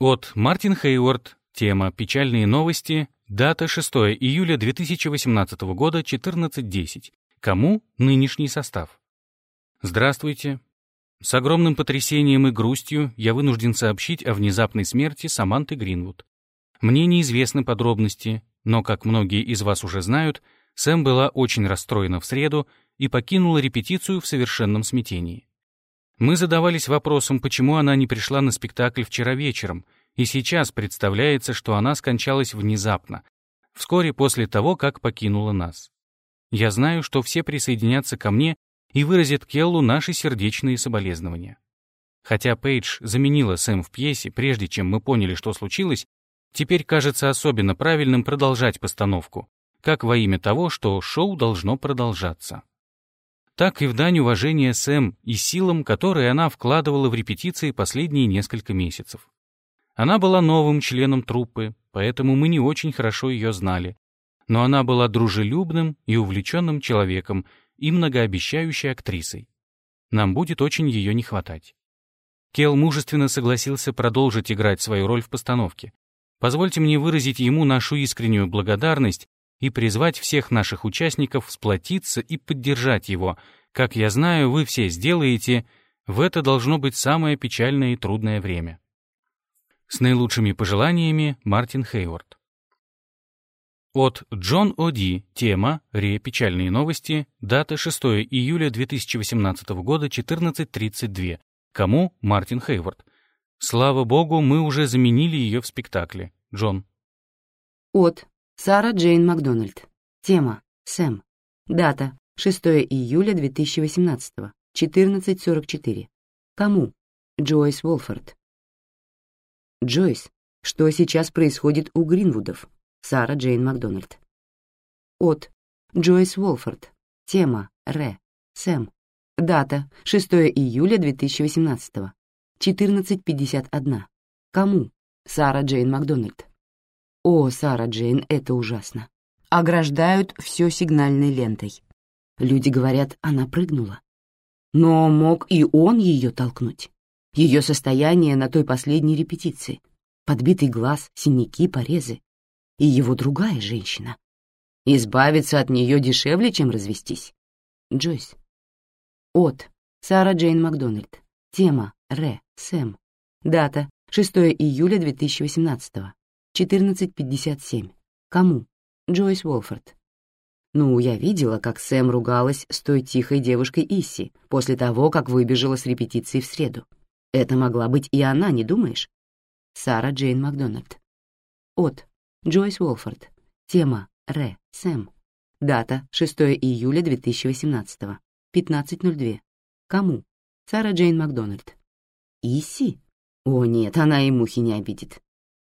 От Мартин Хейворд. Тема «Печальные новости». Дата 6 июля 2018 года, 14.10. Кому нынешний состав? Здравствуйте. С огромным потрясением и грустью я вынужден сообщить о внезапной смерти Саманты Гринвуд. Мне неизвестны подробности, но, как многие из вас уже знают, Сэм была очень расстроена в среду и покинула репетицию в совершенном смятении. Мы задавались вопросом, почему она не пришла на спектакль вчера вечером, и сейчас представляется, что она скончалась внезапно, вскоре после того, как покинула нас. Я знаю, что все присоединятся ко мне и выразят Келлу наши сердечные соболезнования. Хотя Пейдж заменила Сэм в пьесе, прежде чем мы поняли, что случилось, теперь кажется особенно правильным продолжать постановку, как во имя того, что шоу должно продолжаться так и в дань уважения Сэм и силам, которые она вкладывала в репетиции последние несколько месяцев. Она была новым членом труппы, поэтому мы не очень хорошо ее знали, но она была дружелюбным и увлеченным человеком и многообещающей актрисой. Нам будет очень ее не хватать. Кел мужественно согласился продолжить играть свою роль в постановке. Позвольте мне выразить ему нашу искреннюю благодарность и призвать всех наших участников сплотиться и поддержать его. Как я знаю, вы все сделаете, в это должно быть самое печальное и трудное время. С наилучшими пожеланиями, Мартин Хейворд. От Джон О'Ди. Тема «Ре. Печальные новости». Дата 6 июля 2018 года, 14.32. Кому? Мартин Хейворд. Слава богу, мы уже заменили ее в спектакле. Джон. От Сара Джейн Макдональд. Тема «Сэм». Дата 6 июля 2018, 14.44. Кому? Джойс Волфорд. Джойс, что сейчас происходит у Гринвудов? Сара Джейн Макдональд. От Джойс Волфорд. Тема Ре. Сэм. Дата 6 июля 2018, 14.51. Кому? Сара Джейн Макдональд. О, Сара Джейн, это ужасно. Ограждают все сигнальной лентой. Люди говорят, она прыгнула. Но мог и он ее толкнуть. Ее состояние на той последней репетиции. Подбитый глаз, синяки, порезы. И его другая женщина. Избавиться от нее дешевле, чем развестись. Джойс. От. Сара Джейн Макдональд. Тема. Ре. Сэм. Дата. 6 июля 2018 14.57. Кому? Джойс Уолфорд. Ну, я видела, как Сэм ругалась с той тихой девушкой Исси после того, как выбежала с репетиции в среду. Это могла быть и она, не думаешь? Сара Джейн Макдональд. От. Джойс Уолфорд. Тема. Ре. Сэм. Дата. 6 июля 2018. 15.02. Кому? Сара Джейн Макдональд. Исси? О, нет, она и мухи не обидит.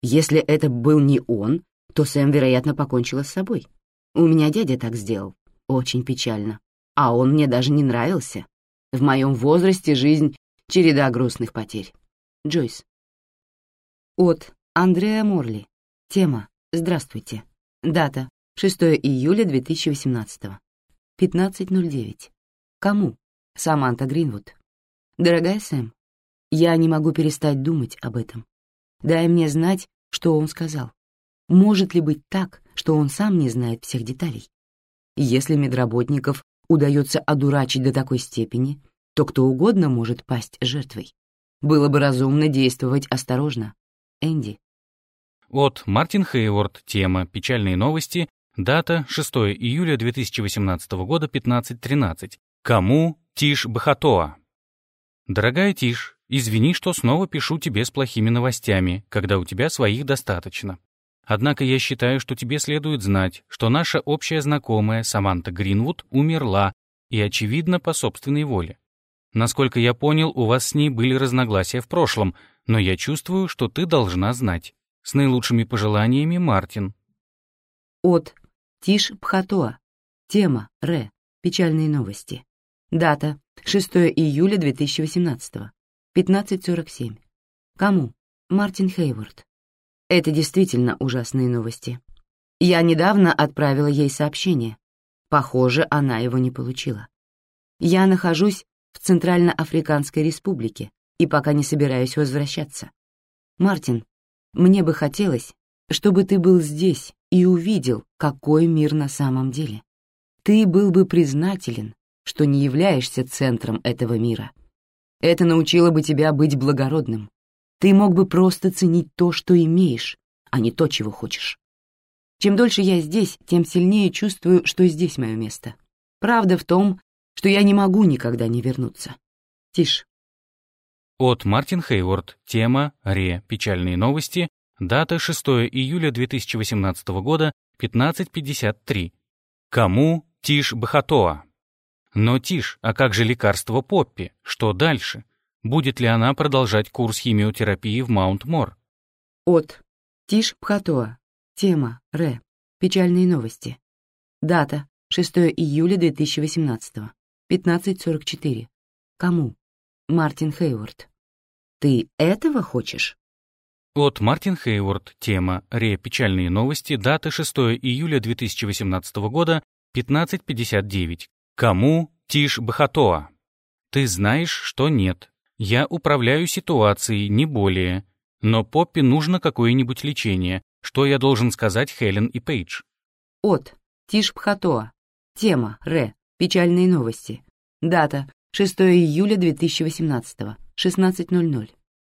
Если это был не он, то Сэм, вероятно, покончила с собой. У меня дядя так сделал. Очень печально. А он мне даже не нравился. В моем возрасте жизнь — череда грустных потерь. Джойс. От Андреа Морли. Тема «Здравствуйте». Дата 6 июля 2018. 15.09. Кому? Саманта Гринвуд. Дорогая Сэм, я не могу перестать думать об этом. Дай мне знать, что он сказал. Может ли быть так, что он сам не знает всех деталей? Если медработников удается одурачить до такой степени, то кто угодно может пасть жертвой. Было бы разумно действовать осторожно. Энди. От Мартин Хейворд. Тема «Печальные новости». Дата 6 июля 2018 года, 15.13. Кому? Тиш Бахатоа. Дорогая Тиш, Извини, что снова пишу тебе с плохими новостями, когда у тебя своих достаточно. Однако я считаю, что тебе следует знать, что наша общая знакомая Саманта Гринвуд умерла, и, очевидно, по собственной воле. Насколько я понял, у вас с ней были разногласия в прошлом, но я чувствую, что ты должна знать. С наилучшими пожеланиями, Мартин. От Тиш Пхатоа. Тема Ре. Печальные новости. Дата 6 июля 2018 15.47. Кому? Мартин Хейворд. Это действительно ужасные новости. Я недавно отправила ей сообщение. Похоже, она его не получила. Я нахожусь в Центральноафриканской республике и пока не собираюсь возвращаться. Мартин, мне бы хотелось, чтобы ты был здесь и увидел, какой мир на самом деле. Ты был бы признателен, что не являешься центром этого мира. Это научило бы тебя быть благородным. Ты мог бы просто ценить то, что имеешь, а не то, чего хочешь. Чем дольше я здесь, тем сильнее чувствую, что здесь мое место. Правда в том, что я не могу никогда не вернуться. Тише. От Мартин Хейворд. Тема «Ре. Печальные новости». Дата 6 июля 2018 года, 15.53. Кому Тиш Бахатоа? Но Тиш, а как же лекарство Поппи? Что дальше? Будет ли она продолжать курс химиотерапии в Маунт-Мор? От Тиш Бхатоа. Тема Ре. Печальные новости. Дата 6 июля 2018. 15.44. Кому? Мартин Хейворд. Ты этого хочешь? От Мартин Хейворд. Тема «Ре. Печальные новости». Дата 6 июля 2018 года, 15.59. Кому Тиш Бахатоа? Ты знаешь, что нет. Я управляю ситуацией, не более. Но Поппи нужно какое-нибудь лечение. Что я должен сказать Хелен и Пейдж? От Тиш Бхатоа. Тема Ре. Печальные новости. Дата 6 июля 2018. 16.00.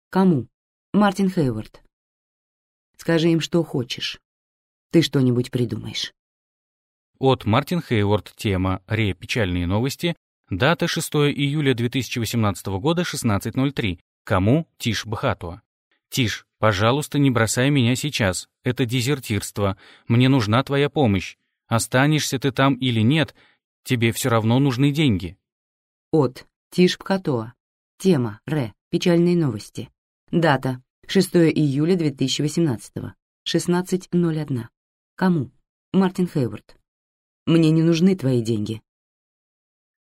Кому? Мартин Хейвард. Скажи им, что хочешь. Ты что-нибудь придумаешь. От Мартин Хейворд. Тема «Ре. Печальные новости». Дата 6 июля 2018 года, 16.03. Кому? Тиш Бхатуа. Тиш, пожалуйста, не бросай меня сейчас. Это дезертирство. Мне нужна твоя помощь. Останешься ты там или нет, тебе все равно нужны деньги. От Тиш Бхатуа. Тема Ре. Печальные новости. Дата 6 июля 2018. 16.01. Кому? Мартин Хейворд. Мне не нужны твои деньги.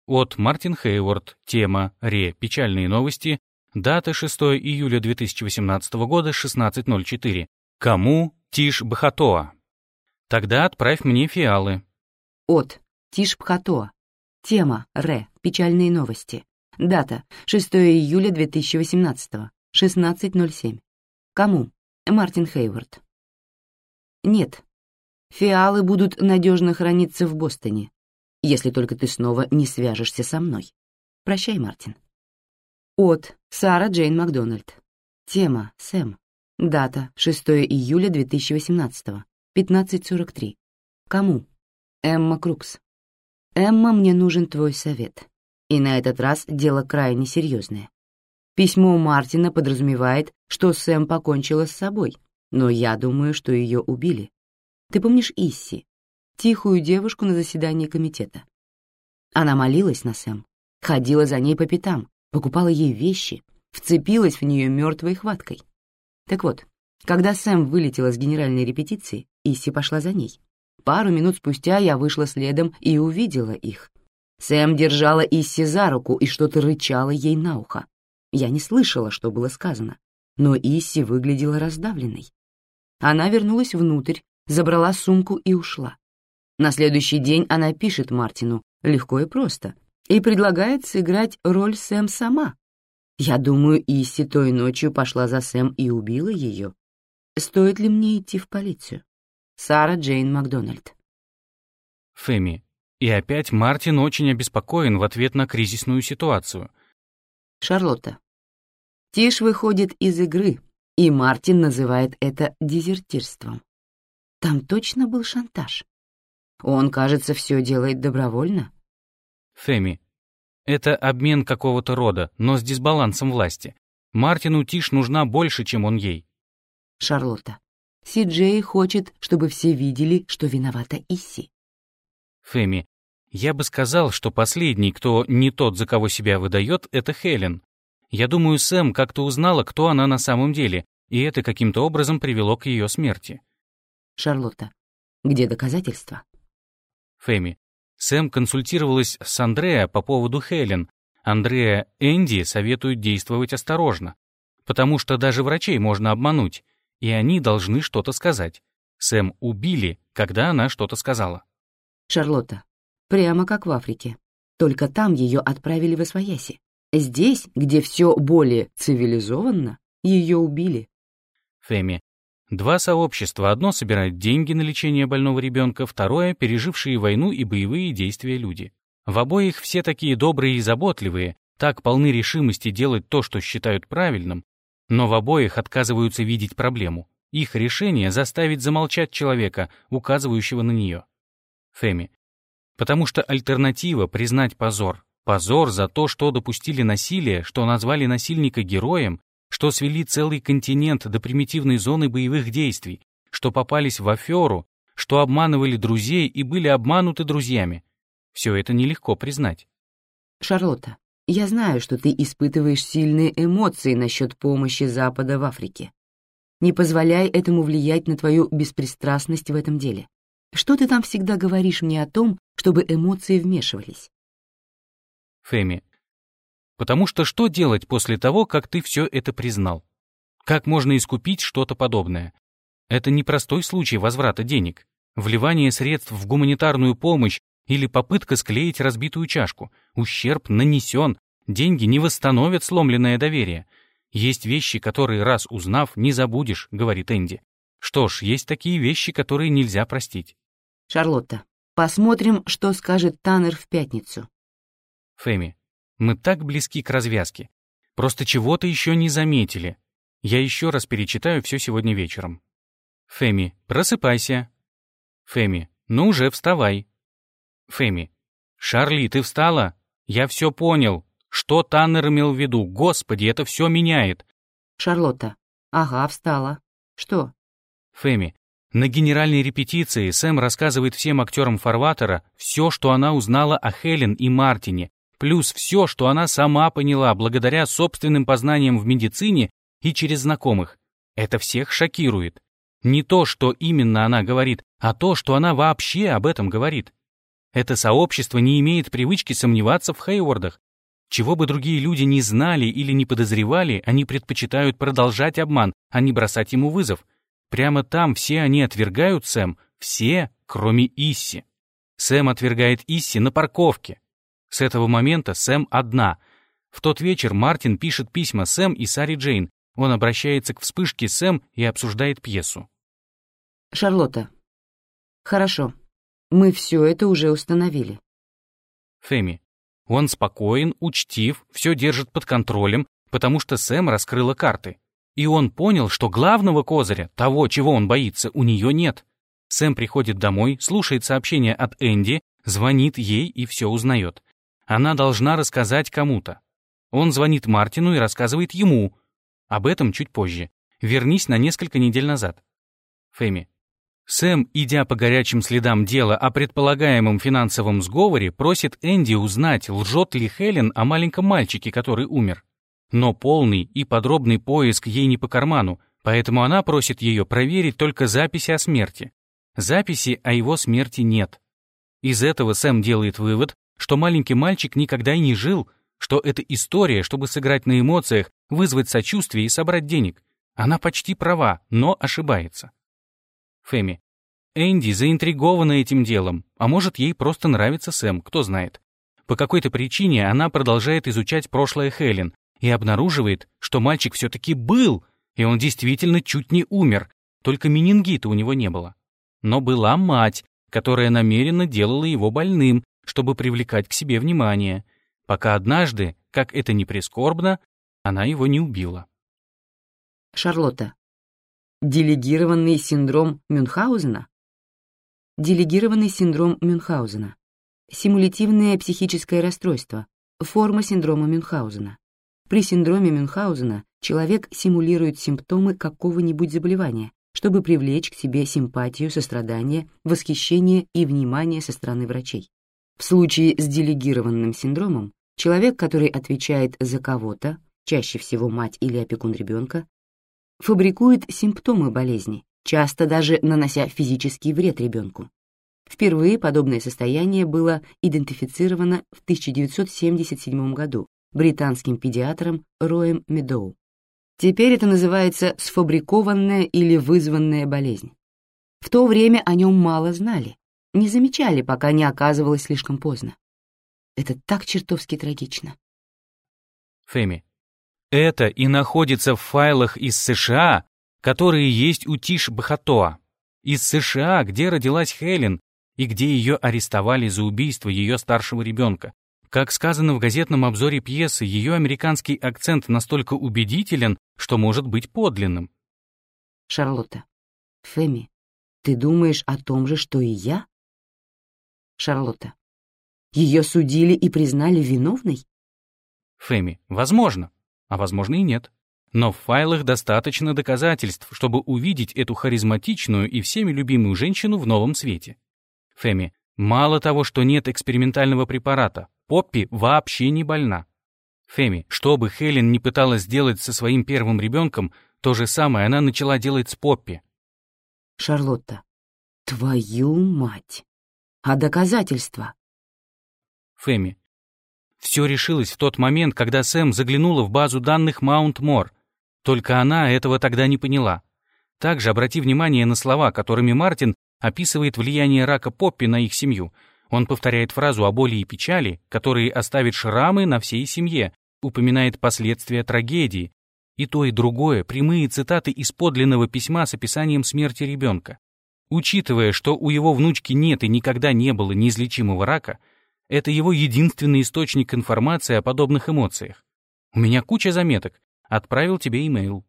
От Мартин Хейворд. Тема «Ре. Печальные новости». Дата 6 июля 2018 года, 16.04. Кому? Тиш Бхатоа. Тогда отправь мне фиалы. От Тиш Бхатоа. Тема «Ре. Печальные новости». Дата 6 июля 2018. 16.07. Кому? Мартин Хейворд. Нет, Фиалы будут надежно храниться в Бостоне, если только ты снова не свяжешься со мной. Прощай, Мартин. От Сара Джейн Макдональд. Тема Сэм. Дата 6 июля 2018. 15.43. Кому? Эмма Крукс. Эмма, мне нужен твой совет. И на этот раз дело крайне серьезное. Письмо Мартина подразумевает, что Сэм покончила с собой, но я думаю, что ее убили. Ты помнишь Исси, тихую девушку на заседании комитета? Она молилась на Сэм, ходила за ней по пятам, покупала ей вещи, вцепилась в нее мертвой хваткой. Так вот, когда Сэм вылетела с генеральной репетиции, Исси пошла за ней. Пару минут спустя я вышла следом и увидела их. Сэм держала Исси за руку и что-то рычала ей на ухо. Я не слышала, что было сказано, но Исси выглядела раздавленной. Она вернулась внутрь, забрала сумку и ушла. На следующий день она пишет Мартину, легко и просто, и предлагает сыграть роль Сэм сама. Я думаю, Исси той ночью пошла за Сэм и убила ее. Стоит ли мне идти в полицию? Сара Джейн Макдональд. Фэми. И опять Мартин очень обеспокоен в ответ на кризисную ситуацию. Шарлотта. Тиш выходит из игры, и Мартин называет это дезертирством. Там точно был шантаж. Он, кажется, все делает добровольно. Фэми. Это обмен какого-то рода, но с дисбалансом власти. Мартину Тиш нужна больше, чем он ей. Шарлотта. Си-Джей хочет, чтобы все видели, что виновата Исси. Фэми. Я бы сказал, что последний, кто не тот, за кого себя выдает, это Хелен. Я думаю, Сэм как-то узнала, кто она на самом деле, и это каким-то образом привело к ее смерти. Шарлотта. Где доказательства? Фэми. Сэм консультировалась с Андреа по поводу Хелен. Андреа Энди советуют действовать осторожно, потому что даже врачей можно обмануть, и они должны что-то сказать. Сэм убили, когда она что-то сказала. Шарлотта. Прямо как в Африке. Только там ее отправили в Освояси. Здесь, где все более цивилизованно, ее убили. Феми. Два сообщества. Одно собирает деньги на лечение больного ребенка, второе — пережившие войну и боевые действия люди. В обоих все такие добрые и заботливые, так полны решимости делать то, что считают правильным, но в обоих отказываются видеть проблему. Их решение заставить замолчать человека, указывающего на нее. Феми. Потому что альтернатива — признать позор. Позор за то, что допустили насилие, что назвали насильника героем, что свели целый континент до примитивной зоны боевых действий, что попались в аферу, что обманывали друзей и были обмануты друзьями. Все это нелегко признать. Шарлотта, я знаю, что ты испытываешь сильные эмоции насчет помощи Запада в Африке. Не позволяй этому влиять на твою беспристрастность в этом деле. Что ты там всегда говоришь мне о том, чтобы эмоции вмешивались? Фэми, потому что что делать после того, как ты все это признал? Как можно искупить что-то подобное? Это не простой случай возврата денег. Вливание средств в гуманитарную помощь или попытка склеить разбитую чашку. Ущерб нанесен, деньги не восстановят сломленное доверие. Есть вещи, которые, раз узнав, не забудешь, говорит Энди. Что ж, есть такие вещи, которые нельзя простить. Шарлотта, посмотрим, что скажет Таннер в пятницу. Фэми, мы так близки к развязке. Просто чего-то еще не заметили. Я еще раз перечитаю все сегодня вечером. Фэми, просыпайся. Фэми, ну уже вставай. Фэми, Шарли, ты встала? Я все понял. Что Таннер имел в виду? Господи, это все меняет. Шарлотта, ага, встала. Что? Фэми, на генеральной репетиции Сэм рассказывает всем актерам Фарватера все, что она узнала о Хелен и Мартине, плюс все, что она сама поняла благодаря собственным познаниям в медицине и через знакомых. Это всех шокирует. Не то, что именно она говорит, а то, что она вообще об этом говорит. Это сообщество не имеет привычки сомневаться в Хейвордах. Чего бы другие люди не знали или не подозревали, они предпочитают продолжать обман, а не бросать ему вызов. Прямо там все они отвергают Сэм, все, кроме Исси. Сэм отвергает Исси на парковке. С этого момента Сэм одна. В тот вечер Мартин пишет письма Сэм и Саре Джейн. Он обращается к вспышке Сэм и обсуждает пьесу. Шарлотта. Хорошо. Мы все это уже установили. Фэми. Он спокоен, учтив, все держит под контролем, потому что Сэм раскрыла карты. И он понял, что главного козыря, того, чего он боится, у нее нет. Сэм приходит домой, слушает сообщение от Энди, звонит ей и все узнает. Она должна рассказать кому-то. Он звонит Мартину и рассказывает ему. Об этом чуть позже. Вернись на несколько недель назад. Фэми. Сэм, идя по горячим следам дела о предполагаемом финансовом сговоре, просит Энди узнать, лжет ли Хелен о маленьком мальчике, который умер. Но полный и подробный поиск ей не по карману, поэтому она просит ее проверить только записи о смерти. Записи о его смерти нет. Из этого Сэм делает вывод, что маленький мальчик никогда и не жил, что это история, чтобы сыграть на эмоциях, вызвать сочувствие и собрать денег. Она почти права, но ошибается. Фэми. Энди заинтригована этим делом, а может, ей просто нравится Сэм, кто знает. По какой-то причине она продолжает изучать прошлое Хелен и обнаруживает, что мальчик все-таки был, и он действительно чуть не умер, только менингита у него не было. Но была мать, которая намеренно делала его больным, чтобы привлекать к себе внимание, пока однажды, как это ни прискорбно, она его не убила. Шарлотта. Делегированный синдром Мюнхгаузена? Делегированный синдром Мюнхгаузена. Симулятивное психическое расстройство. Форма синдрома Мюнхгаузена. При синдроме Мюнхгаузена человек симулирует симптомы какого-нибудь заболевания, чтобы привлечь к себе симпатию, сострадание, восхищение и внимание со стороны врачей. В случае с делегированным синдромом человек, который отвечает за кого-то, чаще всего мать или опекун ребенка, фабрикует симптомы болезни, часто даже нанося физический вред ребенку. Впервые подобное состояние было идентифицировано в 1977 году британским педиатром Роем Медоу. Теперь это называется сфабрикованная или вызванная болезнь. В то время о нем мало знали, не замечали, пока не оказывалось слишком поздно. Это так чертовски трагично. Фэми, это и находится в файлах из США, которые есть у Тиш Бахатоа, из США, где родилась Хелен и где ее арестовали за убийство ее старшего ребенка. Как сказано в газетном обзоре пьесы, ее американский акцент настолько убедителен, что может быть подлинным. Шарлотта. Фэми, ты думаешь о том же, что и я? Шарлотта. Ее судили и признали виновной? Фэми. Возможно. А возможно и нет. Но в файлах достаточно доказательств, чтобы увидеть эту харизматичную и всеми любимую женщину в новом свете. Фэми. Мало того, что нет экспериментального препарата, Поппи вообще не больна. Фэми, что бы Хелен не пыталась сделать со своим первым ребенком, то же самое она начала делать с Поппи. Шарлотта. Твою мать! А доказательства? Фэми. Все решилось в тот момент, когда Сэм заглянула в базу данных Маунт Мор. Только она этого тогда не поняла. Также обрати внимание на слова, которыми Мартин описывает влияние рака Поппи на их семью. Он повторяет фразу о боли и печали, которые оставят шрамы на всей семье, упоминает последствия трагедии. И то, и другое — прямые цитаты из подлинного письма с описанием смерти ребенка. Учитывая, что у его внучки нет и никогда не было неизлечимого рака, это его единственный источник информации о подобных эмоциях. У меня куча заметок. Отправил тебе имейл.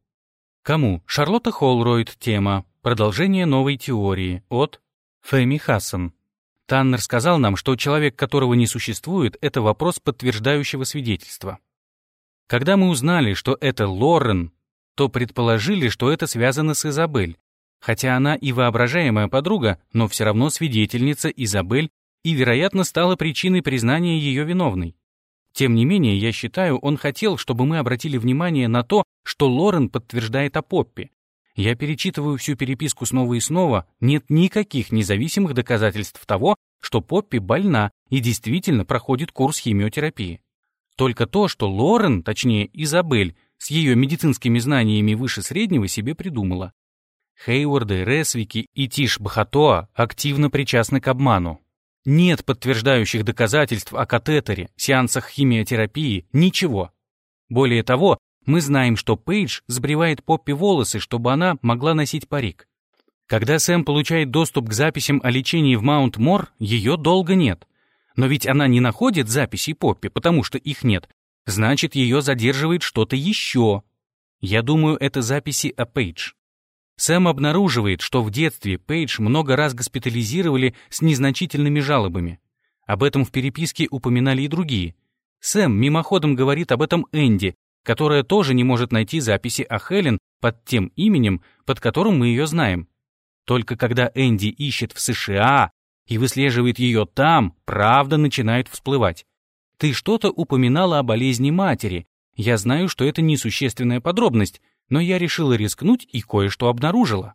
Кому? Шарлотта Холройд. Тема. Продолжение новой теории. От Фэми Хассан. Таннер сказал нам, что человек, которого не существует, это вопрос подтверждающего свидетельства. Когда мы узнали, что это Лорен, то предположили, что это связано с Изабель, хотя она и воображаемая подруга, но все равно свидетельница Изабель и, вероятно, стала причиной признания ее виновной. Тем не менее, я считаю, он хотел, чтобы мы обратили внимание на то, что Лорен подтверждает о Поппе. Я перечитываю всю переписку снова и снова, нет никаких независимых доказательств того, что Поппи больна и действительно проходит курс химиотерапии. Только то, что Лорен, точнее Изабель, с ее медицинскими знаниями выше среднего себе придумала. Хейворды, Ресвики и Тиш Бахатоа активно причастны к обману. Нет подтверждающих доказательств о катетере, сеансах химиотерапии, ничего. Более того, мы знаем, что Пейдж сбривает Поппи волосы, чтобы она могла носить парик. Когда Сэм получает доступ к записям о лечении в Маунт-Мор, ее долго нет. Но ведь она не находит записей Поппи, потому что их нет. Значит, ее задерживает что-то еще. Я думаю, это записи о Пейдж. Сэм обнаруживает, что в детстве Пейдж много раз госпитализировали с незначительными жалобами. Об этом в переписке упоминали и другие. Сэм мимоходом говорит об этом Энди, которая тоже не может найти записи о Хелен под тем именем, под которым мы ее знаем. Только когда Энди ищет в США и выслеживает ее там, правда начинает всплывать. Ты что-то упоминала о болезни матери. Я знаю, что это несущественная подробность, но я решила рискнуть и кое-что обнаружила.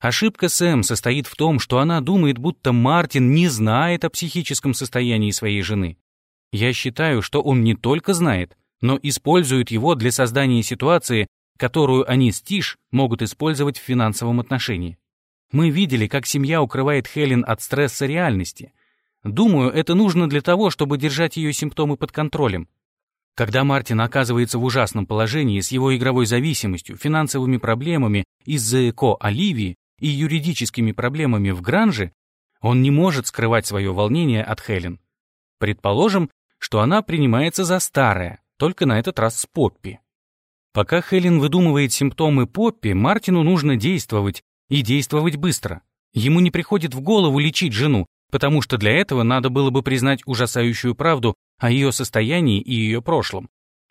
Ошибка Сэм состоит в том, что она думает, будто Мартин не знает о психическом состоянии своей жены. Я считаю, что он не только знает, но использует его для создания ситуации, которую они с Тиш могут использовать в финансовом отношении. Мы видели, как семья укрывает Хелен от стресса реальности. Думаю, это нужно для того, чтобы держать ее симптомы под контролем. Когда Мартин оказывается в ужасном положении с его игровой зависимостью, финансовыми проблемами из-за ЭКО Оливии и юридическими проблемами в Гранже, он не может скрывать свое волнение от Хелен. Предположим, что она принимается за старое, только на этот раз с Поппи. Пока Хелен выдумывает симптомы Поппи, Мартину нужно действовать, и действовать быстро. Ему не приходит в голову лечить жену, потому что для этого надо было бы признать ужасающую правду о ее состоянии и ее прошлом.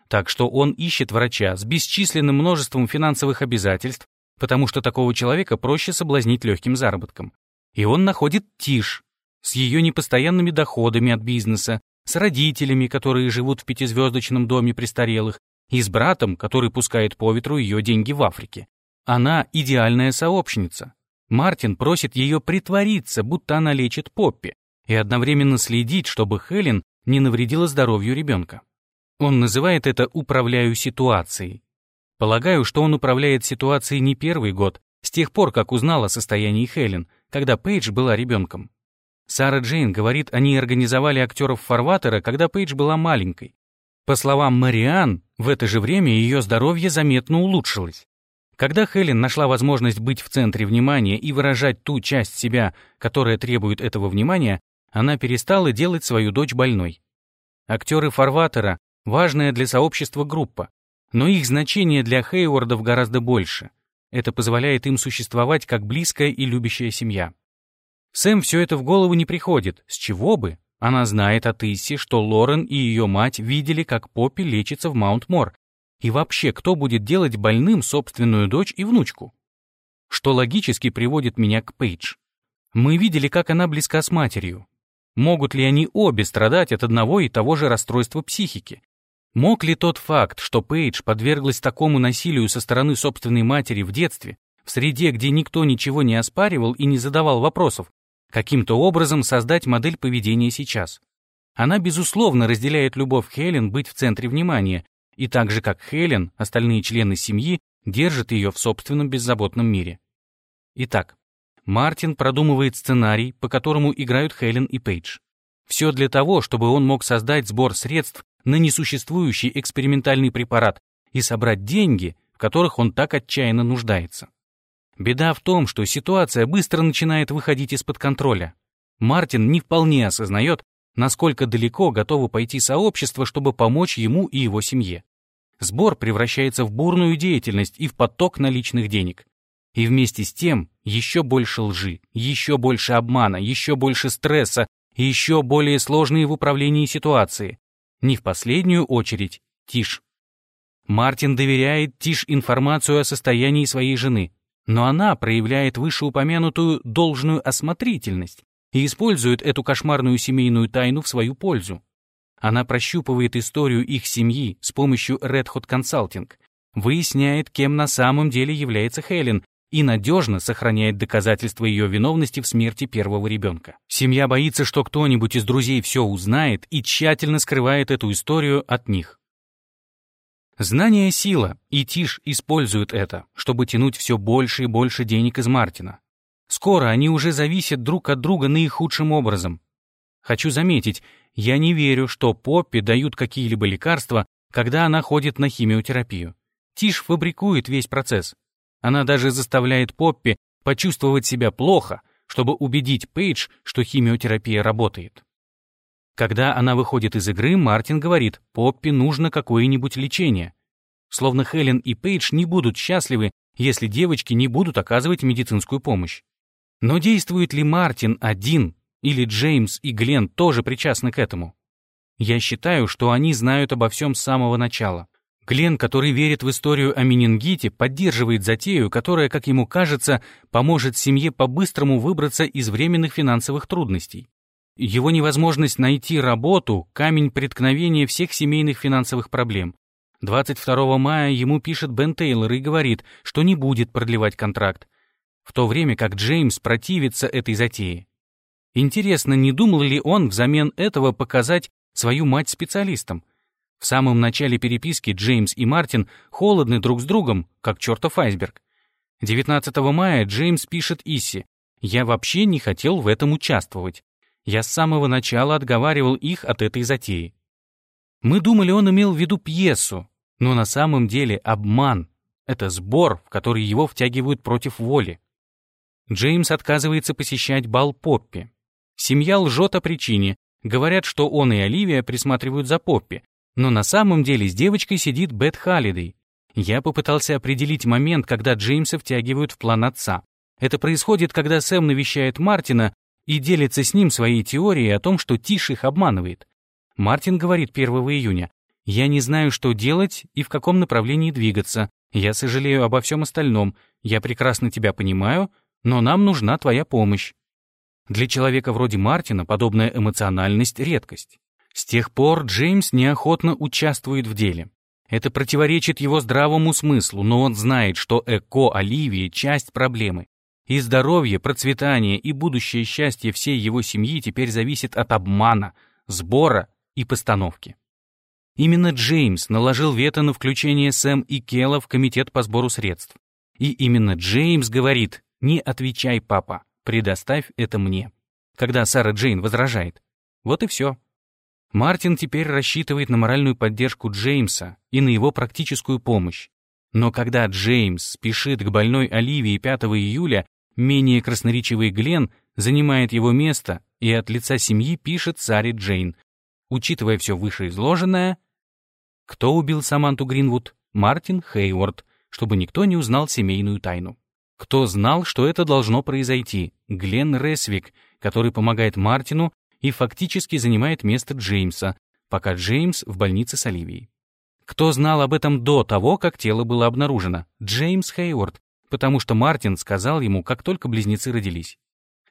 Так что он ищет врача с бесчисленным множеством финансовых обязательств, потому что такого человека проще соблазнить легким заработком. И он находит Тиш с ее непостоянными доходами от бизнеса, с родителями, которые живут в пятизвездочном доме престарелых, и с братом, который пускает по ветру ее деньги в Африке. Она идеальная сообщница. Мартин просит ее притвориться, будто она лечит Поппи, и одновременно следить, чтобы Хелен не навредила здоровью ребенка. Он называет это «управляю ситуацией». Полагаю, что он управляет ситуацией не первый год, с тех пор, как узнал о состоянии Хелен, когда Пейдж была ребенком. Сара Джейн говорит, они организовали актеров Фарватера, когда Пейдж была маленькой. По словам Мариан, в это же время ее здоровье заметно улучшилось. Когда Хелен нашла возможность быть в центре внимания и выражать ту часть себя, которая требует этого внимания, она перестала делать свою дочь больной. Актеры Фарватера — важная для сообщества группа, но их значение для Хейвордов гораздо больше. Это позволяет им существовать как близкая и любящая семья. Сэм все это в голову не приходит, с чего бы? Она знает от Исси, что Лорен и ее мать видели, как Поппи лечится в Маунт-Мор, и вообще, кто будет делать больным собственную дочь и внучку? Что логически приводит меня к Пейдж. Мы видели, как она близка с матерью. Могут ли они обе страдать от одного и того же расстройства психики? Мог ли тот факт, что Пейдж подверглась такому насилию со стороны собственной матери в детстве, в среде, где никто ничего не оспаривал и не задавал вопросов, каким-то образом создать модель поведения сейчас? Она, безусловно, разделяет любовь Хелен быть в центре внимания, и так же, как Хелен, остальные члены семьи держат ее в собственном беззаботном мире. Итак, Мартин продумывает сценарий, по которому играют Хелен и Пейдж. Все для того, чтобы он мог создать сбор средств на несуществующий экспериментальный препарат и собрать деньги, в которых он так отчаянно нуждается. Беда в том, что ситуация быстро начинает выходить из-под контроля. Мартин не вполне осознает, насколько далеко готово пойти сообщество, чтобы помочь ему и его семье. Сбор превращается в бурную деятельность и в поток наличных денег. И вместе с тем еще больше лжи, еще больше обмана, еще больше стресса еще более сложные в управлении ситуации. Не в последнюю очередь Тиш. Мартин доверяет Тиш информацию о состоянии своей жены, но она проявляет вышеупомянутую должную осмотрительность и использует эту кошмарную семейную тайну в свою пользу. Она прощупывает историю их семьи с помощью Red Hot Consulting, выясняет, кем на самом деле является Хелен и надежно сохраняет доказательства ее виновности в смерти первого ребенка. Семья боится, что кто-нибудь из друзей все узнает и тщательно скрывает эту историю от них. Знание — сила, и Тиш использует это, чтобы тянуть все больше и больше денег из Мартина. Скоро они уже зависят друг от друга наихудшим образом. Хочу заметить, я не верю, что Поппи дают какие-либо лекарства, когда она ходит на химиотерапию. Тиш фабрикует весь процесс. Она даже заставляет Поппи почувствовать себя плохо, чтобы убедить Пейдж, что химиотерапия работает. Когда она выходит из игры, Мартин говорит, Поппи нужно какое-нибудь лечение. Словно Хелен и Пейдж не будут счастливы, если девочки не будут оказывать медицинскую помощь. Но действует ли Мартин один, или Джеймс и Глен тоже причастны к этому? Я считаю, что они знают обо всем с самого начала. Глен, который верит в историю о менингите, поддерживает затею, которая, как ему кажется, поможет семье по-быстрому выбраться из временных финансовых трудностей. Его невозможность найти работу – камень преткновения всех семейных финансовых проблем. 22 мая ему пишет Бен Тейлор и говорит, что не будет продлевать контракт, в то время как Джеймс противится этой затее. Интересно, не думал ли он взамен этого показать свою мать специалистам? В самом начале переписки Джеймс и Мартин холодны друг с другом, как чертов айсберг. 19 мая Джеймс пишет Исси, «Я вообще не хотел в этом участвовать. Я с самого начала отговаривал их от этой затеи». Мы думали, он имел в виду пьесу, но на самом деле обман — это сбор, в который его втягивают против воли. Джеймс отказывается посещать бал Поппи. Семья лжет о причине, говорят, что он и Оливия присматривают за Поппи, но на самом деле с девочкой сидит Бет Халлидей. Я попытался определить момент, когда Джеймса втягивают в план отца. Это происходит, когда Сэм навещает Мартина и делится с ним своей теорией о том, что Тиш их обманывает. Мартин говорит 1 июня, «Я не знаю, что делать и в каком направлении двигаться. Я сожалею обо всем остальном. Я прекрасно тебя понимаю, но нам нужна твоя помощь. Для человека вроде Мартина подобная эмоциональность — редкость. С тех пор Джеймс неохотно участвует в деле. Это противоречит его здравому смыслу, но он знает, что ЭКО Оливии — часть проблемы. И здоровье, процветание и будущее счастье всей его семьи теперь зависит от обмана, сбора и постановки. Именно Джеймс наложил вето на включение Сэм и Келла в комитет по сбору средств. И именно Джеймс говорит, «Не отвечай, папа, предоставь это мне». Когда Сара Джейн возражает. Вот и все. Мартин теперь рассчитывает на моральную поддержку Джеймса и на его практическую помощь. Но когда Джеймс спешит к больной Оливии 5 июля, менее красноречивый Глен занимает его место и от лица семьи пишет Саре Джейн. Учитывая все вышеизложенное, кто убил Саманту Гринвуд? Мартин Хейворд, чтобы никто не узнал семейную тайну. Кто знал, что это должно произойти? Глен Ресвик, который помогает Мартину и фактически занимает место Джеймса, пока Джеймс в больнице с Оливией. Кто знал об этом до того, как тело было обнаружено? Джеймс Хейворд, потому что Мартин сказал ему, как только близнецы родились.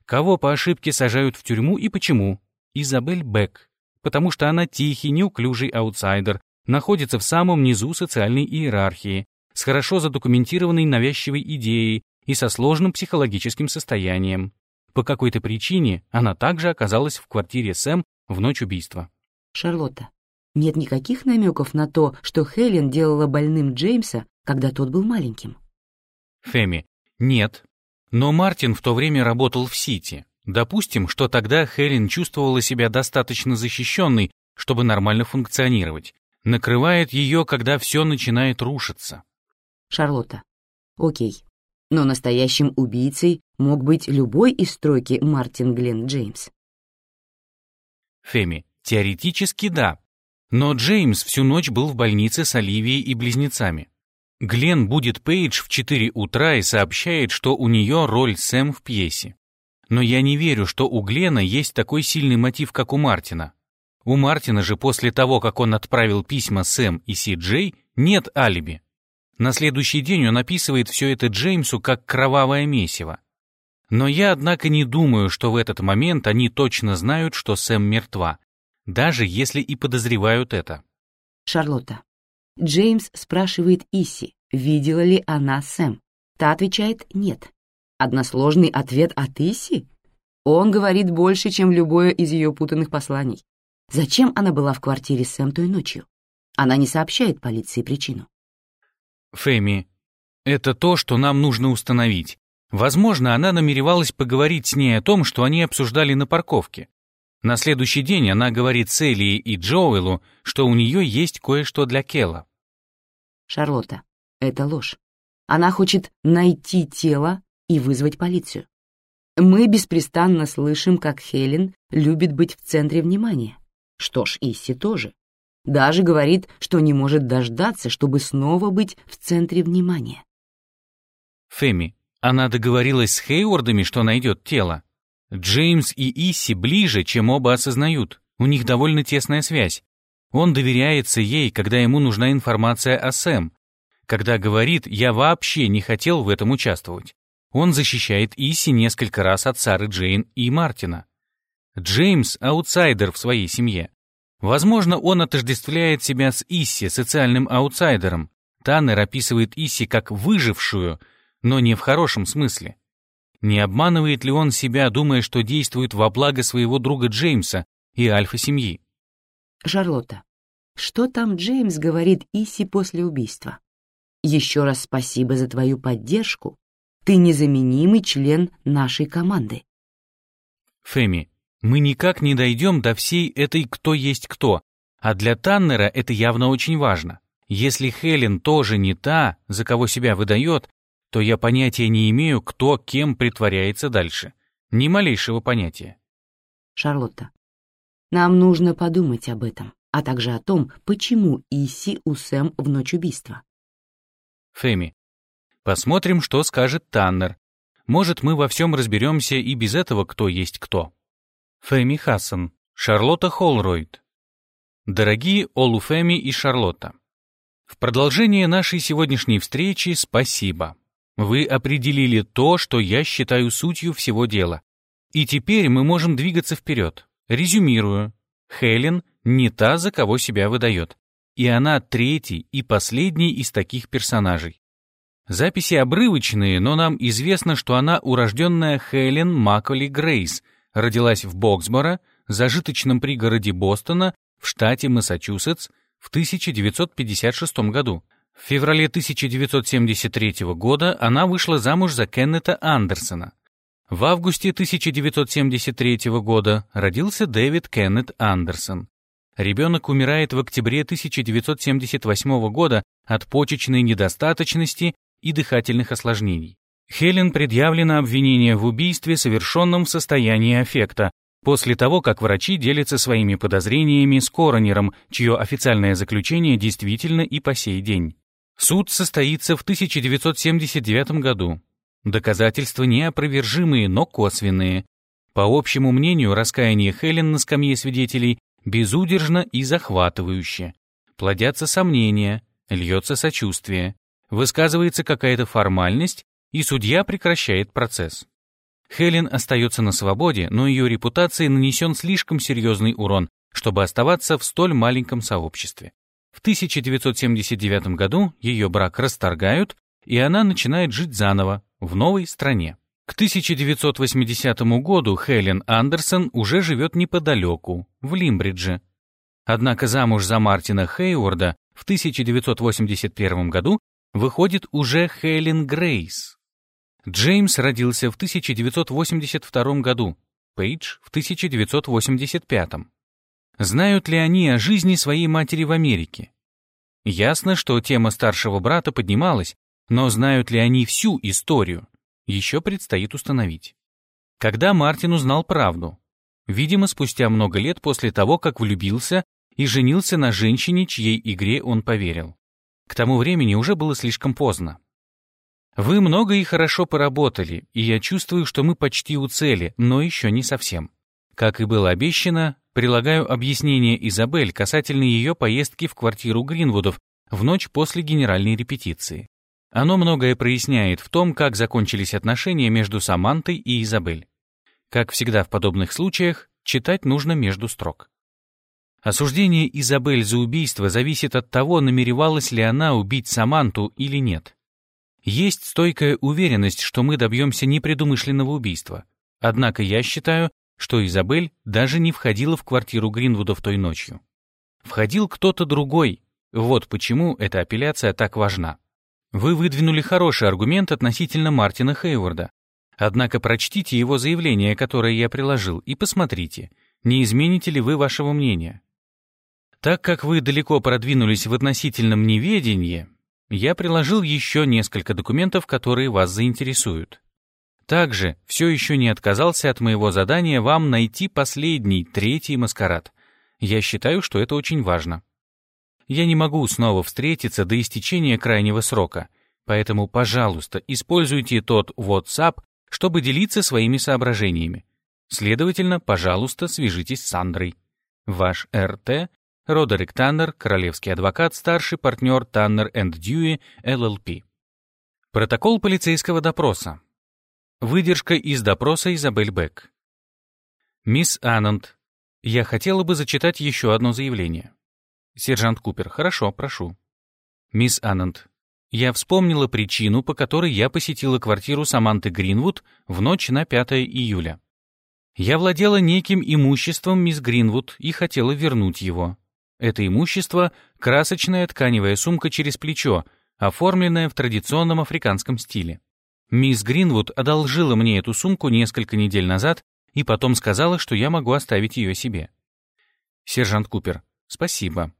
Кого по ошибке сажают в тюрьму и почему? Изабель Бек, потому что она тихий, неуклюжий аутсайдер, находится в самом низу социальной иерархии, с хорошо задокументированной навязчивой идеей и со сложным психологическим состоянием. По какой-то причине она также оказалась в квартире Сэм в ночь убийства. Шарлотта, нет никаких намеков на то, что Хелен делала больным Джеймса, когда тот был маленьким. Феми, нет. Но Мартин в то время работал в Сити. Допустим, что тогда Хелен чувствовала себя достаточно защищенной, чтобы нормально функционировать. Накрывает ее, когда все начинает рушиться. Шарлотта. Окей. Но настоящим убийцей мог быть любой из стройки Мартин Глен Джеймс. Феми. Теоретически да. Но Джеймс всю ночь был в больнице с Оливией и близнецами. Глен будет Пейдж в 4 утра и сообщает, что у нее роль Сэм в пьесе. Но я не верю, что у Глена есть такой сильный мотив, как у Мартина. У Мартина же после того, как он отправил письма Сэм и Си Джей, нет алиби. На следующий день он описывает все это Джеймсу как кровавое месиво. Но я, однако, не думаю, что в этот момент они точно знают, что Сэм мертва, даже если и подозревают это. Шарлотта. Джеймс спрашивает Исси, видела ли она Сэм. Та отвечает «нет». Односложный ответ от Исси? Он говорит больше, чем любое из ее путанных посланий. Зачем она была в квартире Сэм той ночью? Она не сообщает полиции причину. Фэми, это то, что нам нужно установить. Возможно, она намеревалась поговорить с ней о том, что они обсуждали на парковке. На следующий день она говорит Селии и Джоэлу, что у нее есть кое-что для Кела. Шарлотта, это ложь. Она хочет найти тело и вызвать полицию. Мы беспрестанно слышим, как Хелен любит быть в центре внимания. Что ж, Исси тоже. Даже говорит, что не может дождаться, чтобы снова быть в центре внимания. Феми, она договорилась с Хейвордами, что найдет тело. Джеймс и Исси ближе, чем оба осознают. У них довольно тесная связь. Он доверяется ей, когда ему нужна информация о Сэм. Когда говорит «я вообще не хотел в этом участвовать». Он защищает Исси несколько раз от Сары Джейн и Мартина. Джеймс — аутсайдер в своей семье. Возможно, он отождествляет себя с Исси, социальным аутсайдером. Таннер описывает Исси как выжившую, но не в хорошем смысле. Не обманывает ли он себя, думая, что действует во благо своего друга Джеймса и альфа-семьи? Шарлотта, что там Джеймс говорит Иси после убийства? Еще раз спасибо за твою поддержку. Ты незаменимый член нашей команды. Фэми, мы никак не дойдем до всей этой «кто есть кто», а для Таннера это явно очень важно. Если Хелен тоже не та, за кого себя выдает, то я понятия не имею, кто кем притворяется дальше. Ни малейшего понятия. Шарлотта, нам нужно подумать об этом, а также о том, почему Иси у Сэм в ночь убийства. Фэми, посмотрим, что скажет Таннер. Может, мы во всем разберемся и без этого, кто есть кто. Фэми Хассан, Шарлотта Холройд. Дорогие Олу Фэми и Шарлотта, в продолжение нашей сегодняшней встречи спасибо. Вы определили то, что я считаю сутью всего дела. И теперь мы можем двигаться вперед. Резюмирую. Хелен не та, за кого себя выдает. И она третий и последний из таких персонажей. Записи обрывочные, но нам известно, что она урожденная Хелен Макколи Грейс, родилась в Боксборо, зажиточном пригороде Бостона, в штате Массачусетс, в 1956 году. В феврале 1973 года она вышла замуж за Кеннета Андерсона. В августе 1973 года родился Дэвид Кеннет Андерсон. Ребенок умирает в октябре 1978 года от почечной недостаточности и дыхательных осложнений. Хелен предъявлено обвинение в убийстве, совершенном в состоянии аффекта, после того, как врачи делятся своими подозрениями с коронером, чье официальное заключение действительно и по сей день. Суд состоится в 1979 году. Доказательства неопровержимые, но косвенные. По общему мнению, раскаяние Хелен на скамье свидетелей безудержно и захватывающе. Плодятся сомнения, льется сочувствие, высказывается какая-то формальность, и судья прекращает процесс. Хелен остается на свободе, но ее репутации нанесен слишком серьезный урон, чтобы оставаться в столь маленьком сообществе. В 1979 году ее брак расторгают, и она начинает жить заново, в новой стране. К 1980 году Хелен Андерсон уже живет неподалеку, в Лимбридже. Однако замуж за Мартина Хейворда в 1981 году выходит уже Хелен Грейс. Джеймс родился в 1982 году, Пейдж в 1985. Знают ли они о жизни своей матери в Америке? Ясно, что тема старшего брата поднималась, но знают ли они всю историю? Еще предстоит установить. Когда Мартин узнал правду? Видимо, спустя много лет после того, как влюбился и женился на женщине, чьей игре он поверил. К тому времени уже было слишком поздно. Вы много и хорошо поработали, и я чувствую, что мы почти у цели, но еще не совсем. Как и было обещано, прилагаю объяснение Изабель касательно ее поездки в квартиру Гринвудов в ночь после генеральной репетиции. Оно многое проясняет в том, как закончились отношения между Самантой и Изабель. Как всегда в подобных случаях, читать нужно между строк. Осуждение Изабель за убийство зависит от того, намеревалась ли она убить Саманту или нет. Есть стойкая уверенность, что мы добьемся непредумышленного убийства. Однако я считаю, что Изабель даже не входила в квартиру Гринвудов той ночью. Входил кто-то другой. Вот почему эта апелляция так важна. Вы выдвинули хороший аргумент относительно Мартина Хейворда. Однако прочтите его заявление, которое я приложил, и посмотрите, не измените ли вы вашего мнения. Так как вы далеко продвинулись в относительном неведении, я приложил еще несколько документов, которые вас заинтересуют. Также все еще не отказался от моего задания вам найти последний, третий маскарад. Я считаю, что это очень важно. Я не могу снова встретиться до истечения крайнего срока, поэтому, пожалуйста, используйте тот WhatsApp, чтобы делиться своими соображениями. Следовательно, пожалуйста, свяжитесь с Сандрой. Ваш РТ Родерик Таннер, королевский адвокат, старший партнер Таннер энд Дьюи, ЛЛП. Протокол полицейского допроса. Выдержка из допроса Изабель Бек. Мисс Аннант, я хотела бы зачитать еще одно заявление. Сержант Купер, хорошо, прошу. Мисс Аннант, я вспомнила причину, по которой я посетила квартиру Саманты Гринвуд в ночь на 5 июля. Я владела неким имуществом мисс Гринвуд и хотела вернуть его. Это имущество — красочная тканевая сумка через плечо, оформленная в традиционном африканском стиле. Мисс Гринвуд одолжила мне эту сумку несколько недель назад и потом сказала, что я могу оставить ее себе. Сержант Купер, спасибо.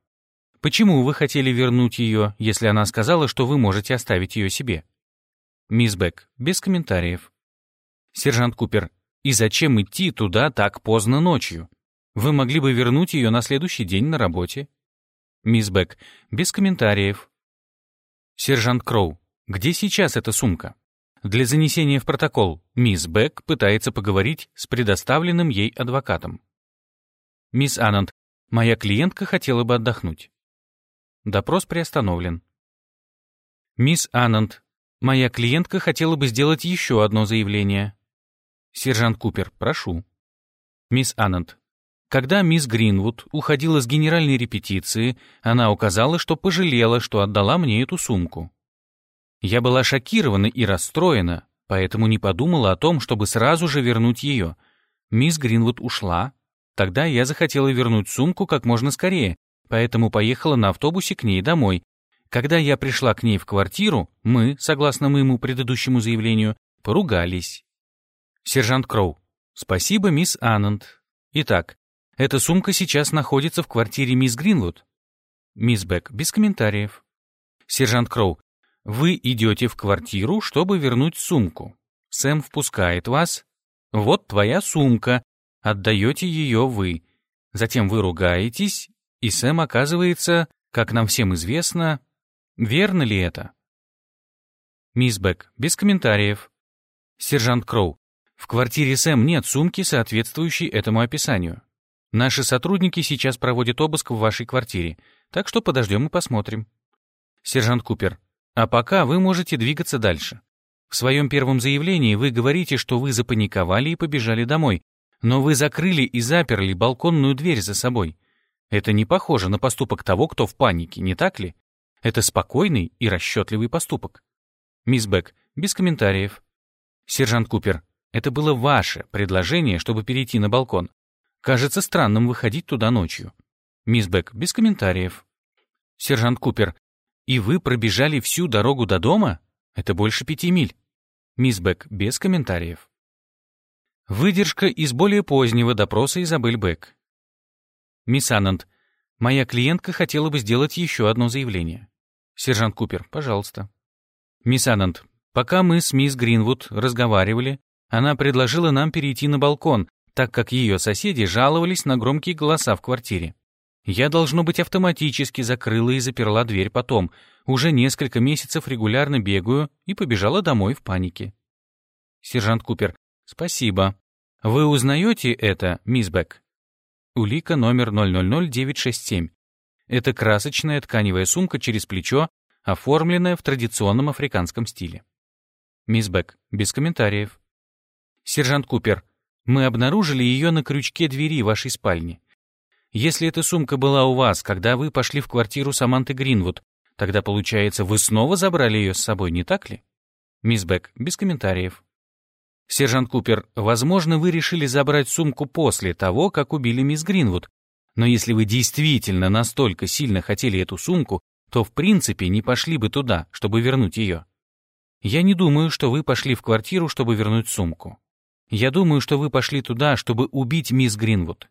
Почему вы хотели вернуть ее, если она сказала, что вы можете оставить ее себе? Мисс Бек, без комментариев. Сержант Купер, и зачем идти туда так поздно ночью? Вы могли бы вернуть ее на следующий день на работе. Мисс Бек, без комментариев. Сержант Кроу, где сейчас эта сумка? Для занесения в протокол мисс Бек пытается поговорить с предоставленным ей адвокатом. Мисс Аннант, моя клиентка хотела бы отдохнуть. Допрос приостановлен. «Мисс Аннант, моя клиентка хотела бы сделать еще одно заявление». «Сержант Купер, прошу». «Мисс Аннант, когда мисс Гринвуд уходила с генеральной репетиции, она указала, что пожалела, что отдала мне эту сумку. Я была шокирована и расстроена, поэтому не подумала о том, чтобы сразу же вернуть ее. Мисс Гринвуд ушла. Тогда я захотела вернуть сумку как можно скорее, поэтому поехала на автобусе к ней домой. Когда я пришла к ней в квартиру, мы, согласно моему предыдущему заявлению, поругались. Сержант Кроу. Спасибо, мисс Аннант. Итак, Эта сумка сейчас находится в квартире мисс Гринвуд. Мисс Бек, без комментариев. Сержант Кроу, вы идете в квартиру, чтобы вернуть сумку. Сэм впускает вас. Вот твоя сумка. Отдаете ее вы. Затем вы ругаетесь, и Сэм оказывается, как нам всем известно, верно ли это? Мисс Бек, без комментариев. Сержант Кроу, в квартире Сэм нет сумки, соответствующей этому описанию. Наши сотрудники сейчас проводят обыск в вашей квартире, так что подождем и посмотрим. Сержант Купер, а пока вы можете двигаться дальше. В своем первом заявлении вы говорите, что вы запаниковали и побежали домой, но вы закрыли и заперли балконную дверь за собой. Это не похоже на поступок того, кто в панике, не так ли? Это спокойный и расчетливый поступок. Мисс Бек, без комментариев. Сержант Купер, это было ваше предложение, чтобы перейти на балкон. Кажется странным выходить туда ночью. Мисс Бек, без комментариев. Сержант Купер, и вы пробежали всю дорогу до дома? Это больше пяти миль. Мисс Бек, без комментариев. Выдержка из более позднего допроса Изабель Бек. Мисс Аннанд, моя клиентка хотела бы сделать еще одно заявление. Сержант Купер, пожалуйста. Мисс Аннанд, пока мы с мисс Гринвуд разговаривали, она предложила нам перейти на балкон, так как ее соседи жаловались на громкие голоса в квартире. Я, должно быть, автоматически закрыла и заперла дверь потом. Уже несколько месяцев регулярно бегаю и побежала домой в панике. Сержант Купер. Спасибо. Вы узнаете это, мисс Бек? Улика номер 000967. Это красочная тканевая сумка через плечо, оформленная в традиционном африканском стиле. Мисс Бек. Без комментариев. Сержант Купер. Мы обнаружили ее на крючке двери вашей спальни. Если эта сумка была у вас, когда вы пошли в квартиру Саманты Гринвуд, тогда, получается, вы снова забрали ее с собой, не так ли? Мисс Бек, без комментариев. Сержант Купер, возможно, вы решили забрать сумку после того, как убили мисс Гринвуд, но если вы действительно настолько сильно хотели эту сумку, то в принципе не пошли бы туда, чтобы вернуть ее. Я не думаю, что вы пошли в квартиру, чтобы вернуть сумку. Я думаю, что вы пошли туда, чтобы убить мисс Гринвуд.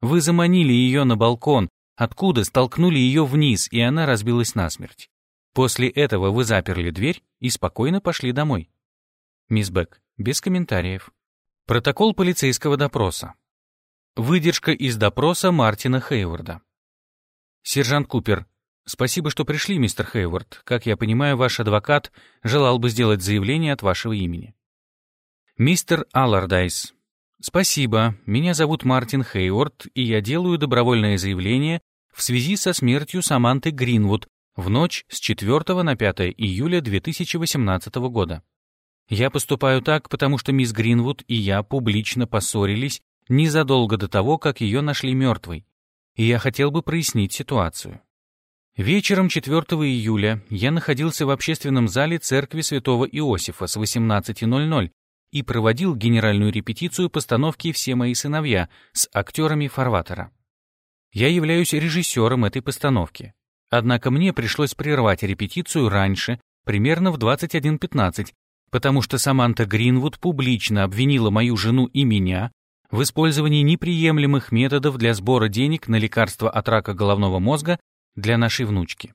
Вы заманили ее на балкон, откуда столкнули ее вниз, и она разбилась насмерть. После этого вы заперли дверь и спокойно пошли домой. Мисс Бек, без комментариев. Протокол полицейского допроса. Выдержка из допроса Мартина Хейварда. Сержант Купер, спасибо, что пришли, мистер Хейвард. Как я понимаю, ваш адвокат желал бы сделать заявление от вашего имени. Мистер Аллардайс, «Спасибо. Меня зовут Мартин Хейворд, и я делаю добровольное заявление в связи со смертью Саманты Гринвуд в ночь с 4 на 5 июля 2018 года. Я поступаю так, потому что мисс Гринвуд и я публично поссорились незадолго до того, как ее нашли мертвой, и я хотел бы прояснить ситуацию. Вечером 4 июля я находился в общественном зале церкви святого Иосифа с 18.00 и проводил генеральную репетицию постановки «Все мои сыновья» с актерами Фарватера. Я являюсь режиссером этой постановки. Однако мне пришлось прервать репетицию раньше, примерно в 21.15, потому что Саманта Гринвуд публично обвинила мою жену и меня в использовании неприемлемых методов для сбора денег на лекарства от рака головного мозга для нашей внучки.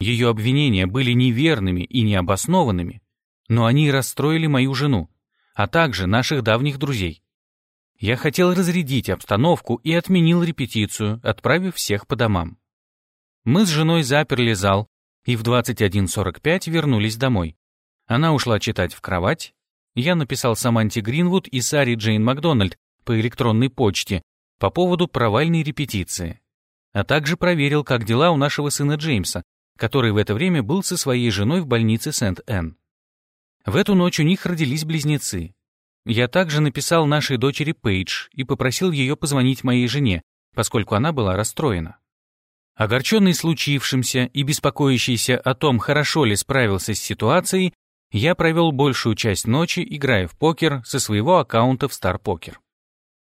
Ее обвинения были неверными и необоснованными, но они расстроили мою жену, а также наших давних друзей. Я хотел разрядить обстановку и отменил репетицию, отправив всех по домам. Мы с женой заперли зал и в 21.45 вернулись домой. Она ушла читать в кровать. Я написал Саманте Гринвуд и Саре Джейн Макдональд по электронной почте по поводу провальной репетиции, а также проверил, как дела у нашего сына Джеймса, который в это время был со своей женой в больнице Сент-Энн. В эту ночь у них родились близнецы. Я также написал нашей дочери Пейдж и попросил ее позвонить моей жене, поскольку она была расстроена. Огорченный случившимся и беспокоящийся о том, хорошо ли справился с ситуацией, я провел большую часть ночи, играя в покер со своего аккаунта в Star Poker.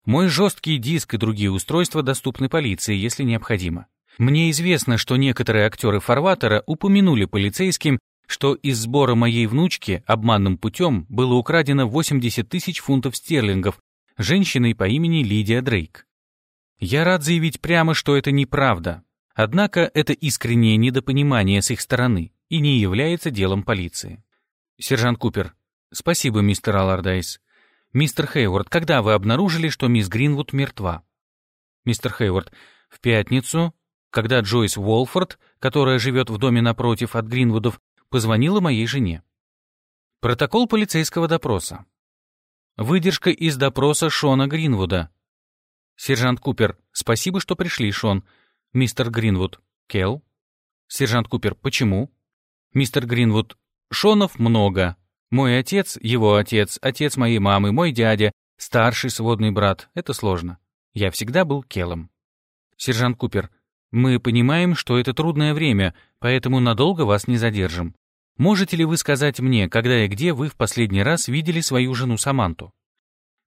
Мой жесткий диск и другие устройства доступны полиции, если необходимо. Мне известно, что некоторые актеры фарватера упомянули полицейским, что из сбора моей внучки обманным путем было украдено 80 тысяч фунтов стерлингов женщиной по имени Лидия Дрейк. Я рад заявить прямо, что это неправда. Однако это искреннее недопонимание с их стороны и не является делом полиции. Сержант Купер. Спасибо, мистер Аллардайс. Мистер Хейворд, когда вы обнаружили, что мисс Гринвуд мертва? Мистер Хейворд. В пятницу, когда Джойс Уолфорд, которая живет в доме напротив от Гринвудов, позвонила моей жене. Протокол полицейского допроса. Выдержка из допроса Шона Гринвуда. Сержант Купер, спасибо, что пришли, Шон. Мистер Гринвуд, Келл. Сержант Купер, почему? Мистер Гринвуд, Шонов много. Мой отец, его отец, отец моей мамы, мой дядя, старший сводный брат. Это сложно. Я всегда был Келлом. Сержант Купер, мы понимаем, что это трудное время, поэтому надолго вас не задержим. Можете ли вы сказать мне, когда и где вы в последний раз видели свою жену Саманту?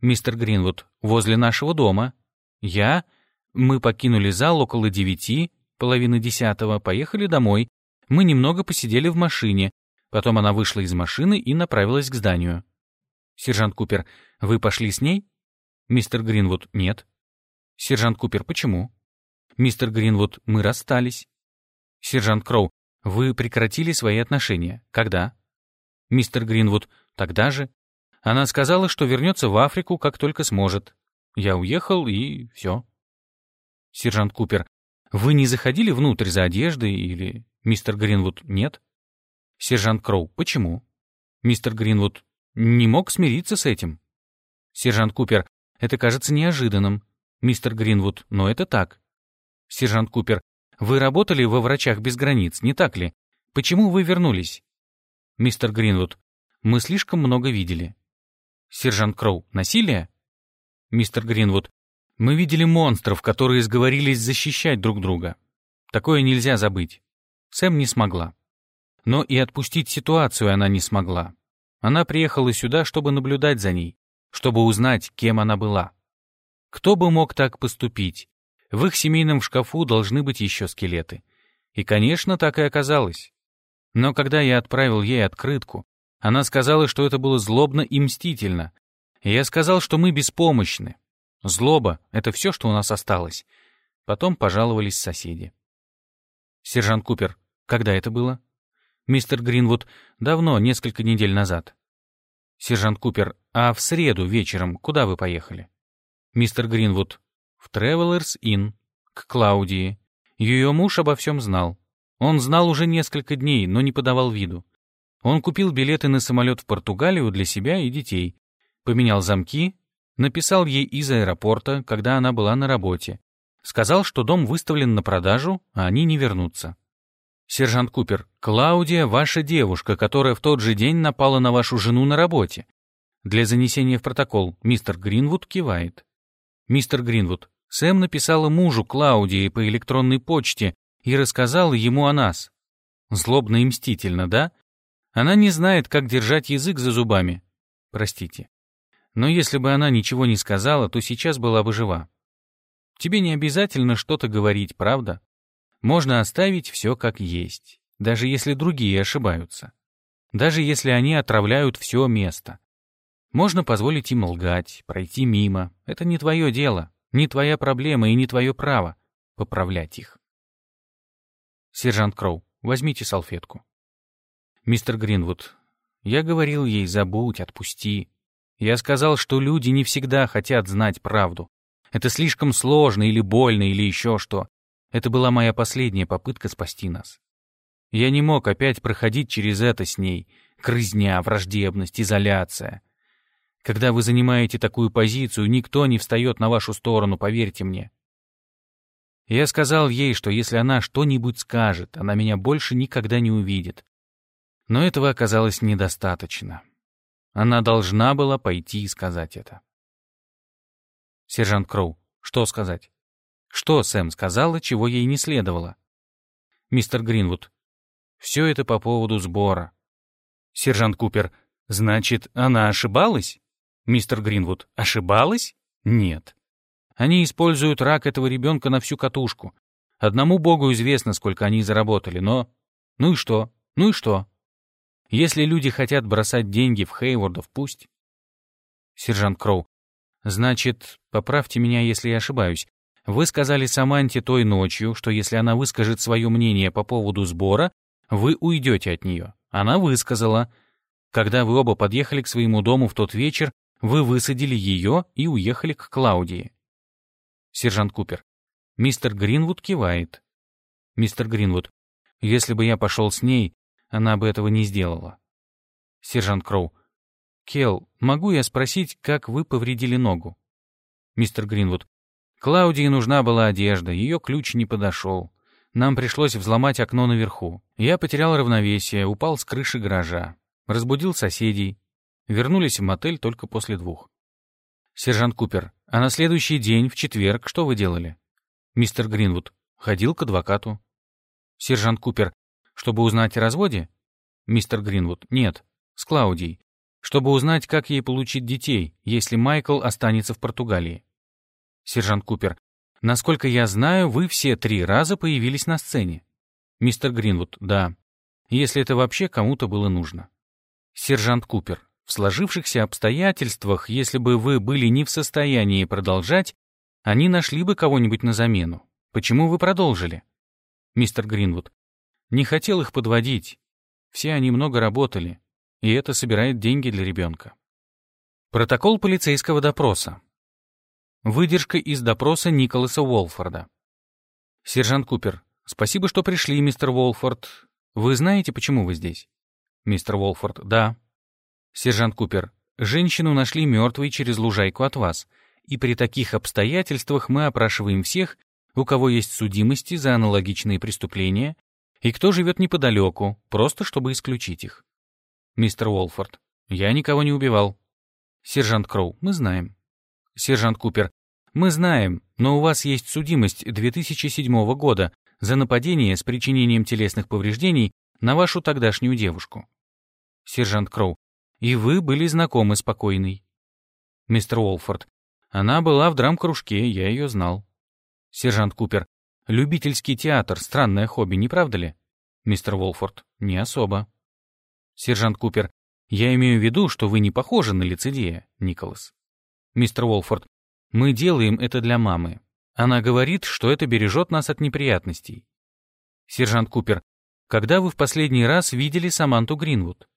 Мистер Гринвуд, возле нашего дома. Я? Мы покинули зал около девяти, половины десятого, поехали домой. Мы немного посидели в машине. Потом она вышла из машины и направилась к зданию. Сержант Купер, вы пошли с ней? Мистер Гринвуд, нет. Сержант Купер, почему? Мистер Гринвуд, мы расстались. Сержант Кроу, вы прекратили свои отношения. Когда? Мистер Гринвуд, тогда же. Она сказала, что вернется в Африку, как только сможет. Я уехал, и все. Сержант Купер, вы не заходили внутрь за одеждой или... Мистер Гринвуд, нет? Сержант Кроу, почему? Мистер Гринвуд, не мог смириться с этим. Сержант Купер, это кажется неожиданным. Мистер Гринвуд, но это так. Сержант Купер, вы работали во «Врачах без границ», не так ли? Почему вы вернулись? Мистер Гринвуд, мы слишком много видели. Сержант Кроу, насилие? Мистер Гринвуд, мы видели монстров, которые сговорились защищать друг друга. Такое нельзя забыть. Сэм не смогла. Но и отпустить ситуацию она не смогла. Она приехала сюда, чтобы наблюдать за ней, чтобы узнать, кем она была. Кто бы мог так поступить? В их семейном шкафу должны быть еще скелеты. И, конечно, так и оказалось. Но когда я отправил ей открытку, она сказала, что это было злобно и мстительно. И я сказал, что мы беспомощны. Злоба — это все, что у нас осталось. Потом пожаловались соседи. Сержант Купер, когда это было? Мистер Гринвуд, давно, несколько недель назад. Сержант Купер, а в среду вечером куда вы поехали? Мистер Гринвуд, в Travelers Inn, к Клаудии. Ее муж обо всем знал. Он знал уже несколько дней, но не подавал виду. Он купил билеты на самолет в Португалию для себя и детей, поменял замки, написал ей из аэропорта, когда она была на работе. Сказал, что дом выставлен на продажу, а они не вернутся. «Сержант Купер, Клаудия — ваша девушка, которая в тот же день напала на вашу жену на работе. Для занесения в протокол мистер Гринвуд кивает. Мистер Гринвуд, Сэм написала мужу Клаудии по электронной почте и рассказала ему о нас. Злобно и мстительно, да? Она не знает, как держать язык за зубами. Простите. Но если бы она ничего не сказала, то сейчас была бы жива. Тебе не обязательно что-то говорить, правда? Можно оставить все как есть, даже если другие ошибаются. Даже если они отравляют все место. Можно позволить им лгать, пройти мимо. Это не твое дело, не твоя проблема и не твое право поправлять их. Сержант Кроу, возьмите салфетку. Мистер Гринвуд, я говорил ей, забудь, отпусти. Я сказал, что люди не всегда хотят знать правду. Это слишком сложно или больно, или еще что. Это была моя последняя попытка спасти нас. Я не мог опять проходить через это с ней. Крызня, враждебность, изоляция. Когда вы занимаете такую позицию, никто не встает на вашу сторону, поверьте мне. Я сказал ей, что если она что-нибудь скажет, она меня больше никогда не увидит. Но этого оказалось недостаточно. Она должна была пойти и сказать это. Сержант Кроу, что сказать? Что Сэм сказала, чего ей не следовало? Мистер Гринвуд, все это по поводу сбора. Сержант Купер, значит, она ошибалась? Мистер Гринвуд, ошибалась? Нет. Они используют рак этого ребенка на всю катушку. Одному богу известно, сколько они заработали, но... Ну и что? Ну и что? Если люди хотят бросать деньги в Хейвордов, пусть. Сержант Кроу. Значит, поправьте меня, если я ошибаюсь. Вы сказали Саманте той ночью, что если она выскажет свое мнение по поводу сбора, вы уйдете от нее. Она высказала. Когда вы оба подъехали к своему дому в тот вечер, вы высадили ее и уехали к Клаудии. Сержант Купер. Мистер Гринвуд кивает. Мистер Гринвуд. Если бы я пошел с ней, она бы этого не сделала. Сержант Кроу. Келл, могу я спросить, как вы повредили ногу? Мистер Гринвуд. Клаудии нужна была одежда, ее ключ не подошел. Нам пришлось взломать окно наверху. Я потерял равновесие, упал с крыши гаража. Разбудил соседей. Вернулись в мотель только после двух. Сержант Купер, а на следующий день, в четверг, что вы делали? Мистер Гринвуд, ходил к адвокату. Сержант Купер, чтобы узнать о разводе? Мистер Гринвуд, нет, с Клаудией. Чтобы узнать, как ей получить детей, если Майкл останется в Португалии. Сержант Купер, насколько я знаю, вы все три раза появились на сцене. Мистер Гринвуд, да. Если это вообще кому-то было нужно. Сержант Купер, в сложившихся обстоятельствах, если бы вы были не в состоянии продолжать, они нашли бы кого-нибудь на замену. Почему вы продолжили? Мистер Гринвуд. Не хотел их подводить. Все они много работали, и это собирает деньги для ребенка. Протокол полицейского допроса. Выдержка из допроса Николаса Уолфорда. Сержант Купер. Спасибо, что пришли, мистер Уолфорд. Вы знаете, почему вы здесь? Мистер Уолфорд. Да. Сержант Купер, женщину нашли мертвой через лужайку от вас, и при таких обстоятельствах мы опрашиваем всех, у кого есть судимости за аналогичные преступления, и кто живет неподалеку, просто чтобы исключить их. Мистер Уолфорд, я никого не убивал. Сержант Кроу, мы знаем. Сержант Купер, мы знаем, но у вас есть судимость 2007 года за нападение с причинением телесных повреждений на вашу тогдашнюю девушку. Сержант Кроу, и вы были знакомы с покойной. Мистер Уолфорд. Она была в драм-кружке, я ее знал. Сержант Купер. Любительский театр, странное хобби, не правда ли? Мистер Уолфорд. Не особо. Сержант Купер. Я имею в виду, что вы не похожи на лицедея, Николас. Мистер Уолфорд. Мы делаем это для мамы. Она говорит, что это бережет нас от неприятностей. Сержант Купер. Когда вы в последний раз видели Саманту Гринвуд?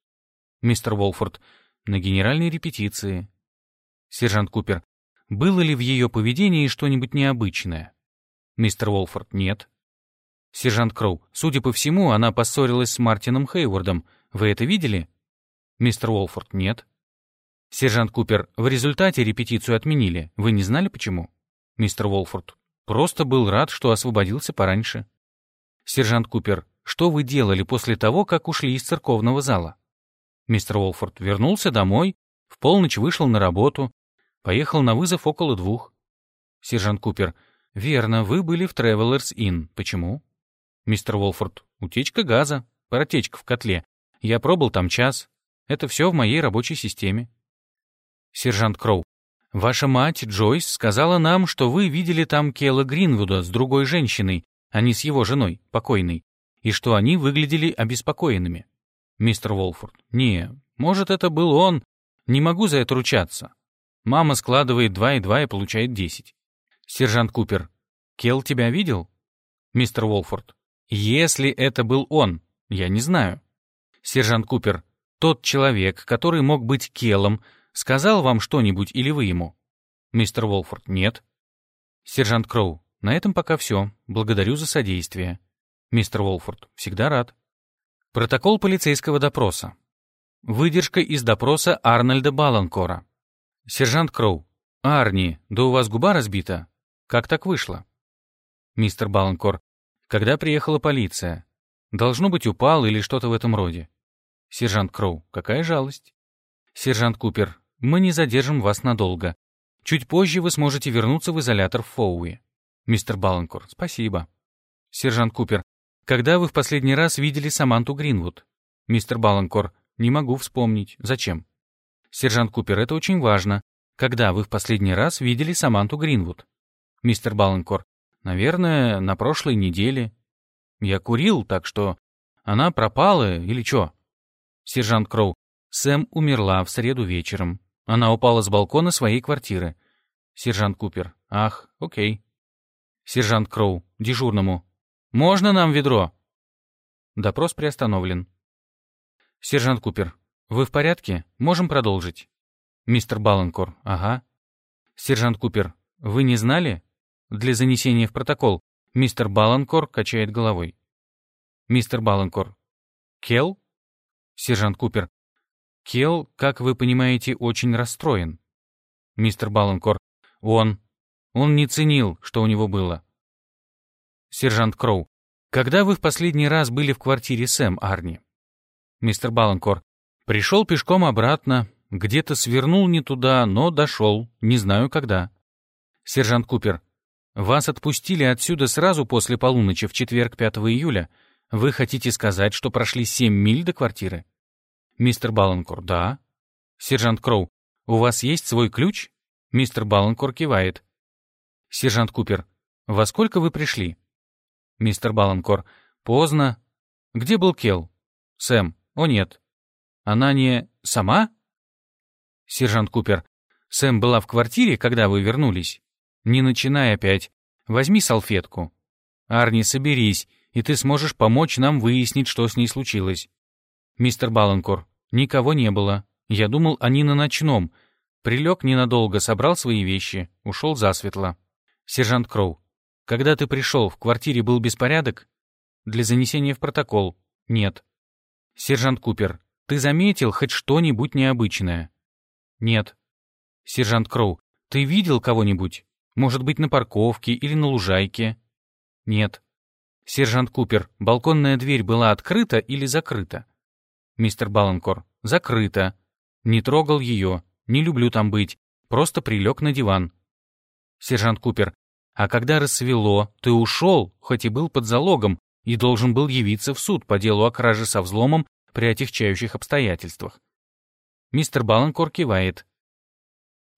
Мистер Уолфорд, на генеральной репетиции. Сержант Купер, было ли в ее поведении что-нибудь необычное? Мистер Уолфорд, нет. Сержант Кроу, судя по всему, она поссорилась с Мартином Хейвордом. Вы это видели? Мистер Уолфорд, нет. Сержант Купер, в результате репетицию отменили. Вы не знали почему? Мистер Уолфорд, просто был рад, что освободился пораньше. Сержант Купер, что вы делали после того, как ушли из церковного зала? Мистер Уолфорд вернулся домой, в полночь вышел на работу, поехал на вызов около двух. Сержант Купер. «Верно, вы были в Travelers Inn. Почему?» Мистер Уолфорд. «Утечка газа. Протечка в котле. Я пробыл там час. Это все в моей рабочей системе». Сержант Кроу. «Ваша мать, Джойс, сказала нам, что вы видели там Келла Гринвуда с другой женщиной, а не с его женой, покойной, и что они выглядели обеспокоенными. Мистер Волфорд. Не, может, это был он. Не могу за это ручаться. Мама складывает два и два и получает десять. Сержант Купер. Келл тебя видел? Мистер Волфорд. Если это был он, я не знаю. Сержант Купер. Тот человек, который мог быть Келлом, сказал вам что-нибудь или вы ему? Мистер Волфорд. Нет. Сержант Кроу. На этом пока все. Благодарю за содействие. Мистер Волфорд. Всегда рад. Протокол полицейского допроса. Выдержка из допроса Арнольда Баланкора. Сержант Кроу. «Арни, да у вас губа разбита? Как так вышло?» Мистер Баланкор. «Когда приехала полиция? Должно быть, упал или что-то в этом роде». Сержант Кроу. «Какая жалость?» Сержант Купер. «Мы не задержим вас надолго. Чуть позже вы сможете вернуться в изолятор в Фоуи». Мистер Баланкор. «Спасибо». Сержант Купер. Когда вы в последний раз видели Саманту Гринвуд? Мистер Баланкор, не могу вспомнить. Зачем? Сержант Купер, это очень важно. Когда вы в последний раз видели Саманту Гринвуд? Мистер Баланкор, наверное, на прошлой неделе. Я курил, так что... Она пропала или чё? Сержант Кроу, Сэм умерла в среду вечером. Она упала с балкона своей квартиры. Сержант Купер, ах, окей. Сержант Кроу, дежурному. «Можно нам ведро?» Допрос приостановлен. Сержант Купер, вы в порядке? Можем продолжить? Мистер Баланкор, ага. Сержант Купер, вы не знали? Для занесения в протокол. Мистер Баланкор качает головой. Мистер Баланкор. Келл? Сержант Купер. Келл, как вы понимаете, очень расстроен. Мистер Баланкор. Он. Он не ценил, что у него было. Сержант Кроу. Когда вы в последний раз были в квартире Сэм, Арни? Мистер Баланкор. Пришел пешком обратно, где-то свернул не туда, но дошел, не знаю когда. Сержант Купер. Вас отпустили отсюда сразу после полуночи в четверг 5 июля. Вы хотите сказать, что прошли 7 миль до квартиры? Мистер Баланкор. Да. Сержант Кроу. У вас есть свой ключ? Мистер Баланкор кивает. Сержант Купер. Во сколько вы пришли? Мистер Баланкор. Поздно. Где был Келл? Сэм. О нет. Она не сама? Сержант Купер. Сэм была в квартире, когда вы вернулись? Не начинай опять. Возьми салфетку. Арни, соберись, и ты сможешь помочь нам выяснить, что с ней случилось. Мистер Баланкор. Никого не было. Я думал, они на ночном. Прилег ненадолго, собрал свои вещи, ушел засветло. Сержант Кроу. Когда ты пришел, в квартире был беспорядок? Для занесения в протокол. Нет. Сержант Купер. Ты заметил хоть что-нибудь необычное? Нет. Сержант Кроу. Ты видел кого-нибудь? Может быть, на парковке или на лужайке? Нет. Сержант Купер. Балконная дверь была открыта или закрыта? Мистер Баланкор. Закрыта. Не трогал ее. Не люблю там быть. Просто прилег на диван. Сержант Купер. А когда рассвело, ты ушел, хоть и был под залогом, и должен был явиться в суд по делу о краже со взломом при отягчающих обстоятельствах. Мистер Баланкор кивает.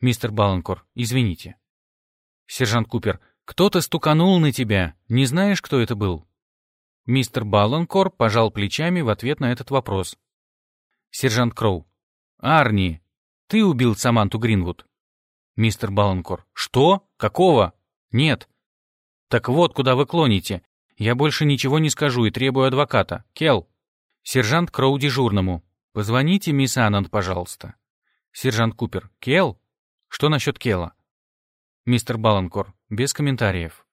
Мистер Баланкор, извините. Сержант Купер, кто-то стуканул на тебя, не знаешь, кто это был? Мистер Баланкор пожал плечами в ответ на этот вопрос. Сержант Кроу. Арни, ты убил Саманту Гринвуд? Мистер Баланкор. Что? Какого? Нет. Так вот, куда вы клоните. Я больше ничего не скажу и требую адвоката. Келл. Сержант Кроу дежурному. Позвоните мисс Ананд, пожалуйста. Сержант Купер. Келл? Что насчет Келла? Мистер Баланкор. Без комментариев.